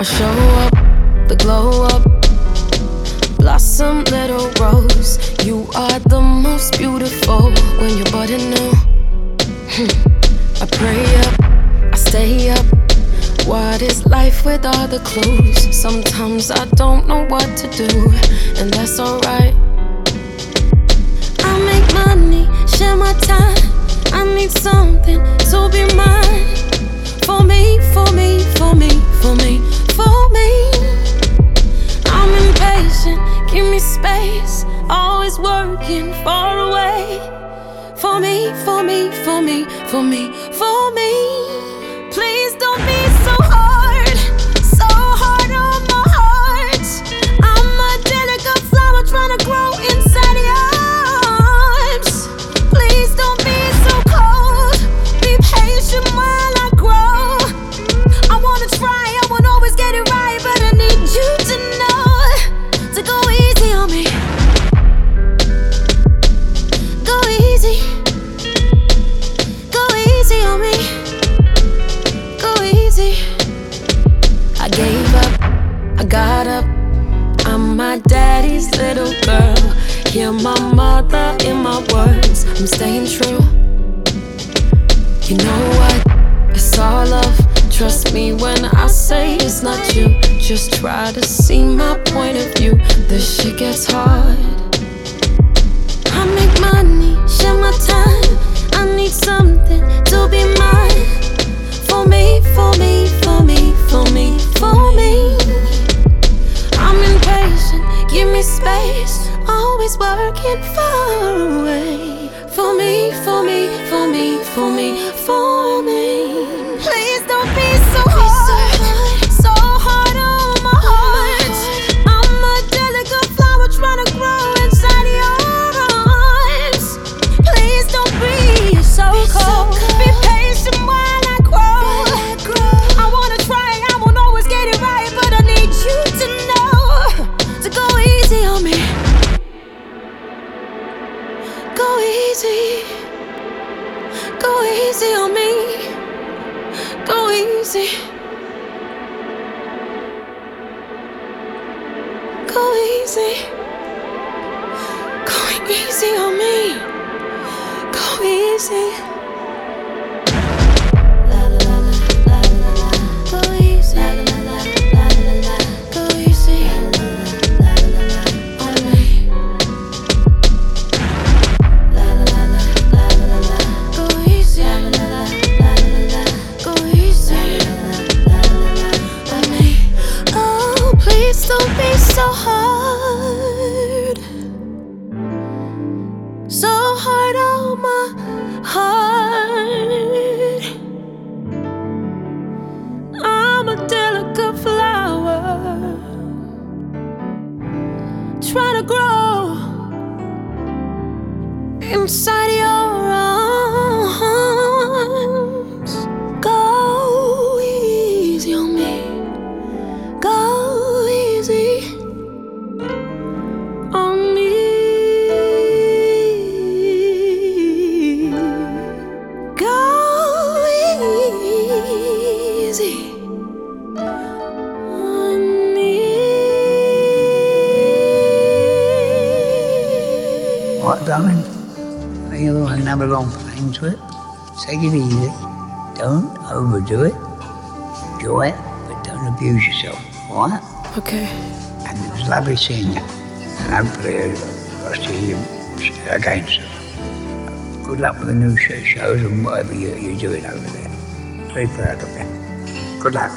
I show up, the glow up. Blossom, little rose. You are the most beautiful when you're button new. Hmm. I pray up, I stay up. What is life with all the clues? Sometimes I don't know what to do, and that's alright. I make money, share my time. I need something to be mine. For me, for me, for me, for me, space. Always working far away. For me, for me, for me, for me, for me. Please don't be got up. I'm my daddy's little girl. Hear my mother in my words. I'm staying true. You know what? It's all love. Trust me when I say it's not you. Just try to see my point of view. This shit gets hard. Space. Always working far away. Easy. Go easy on me. Go easy. Go easy. Go easy on me. Go easy. Don't be so hard. So hard on my heart. I'm a delicate flower trying to grow inside your What, darling? You to have a long plane trip? Take it easy. Don't overdo it. Do it, but don't abuse yourself. All right? Okay. And it was lovely seeing you. And hopefully uh, I'll see you again soon. Good luck with the new show- shows and whatever you- you're doing over there. Very proud of you. Good luck.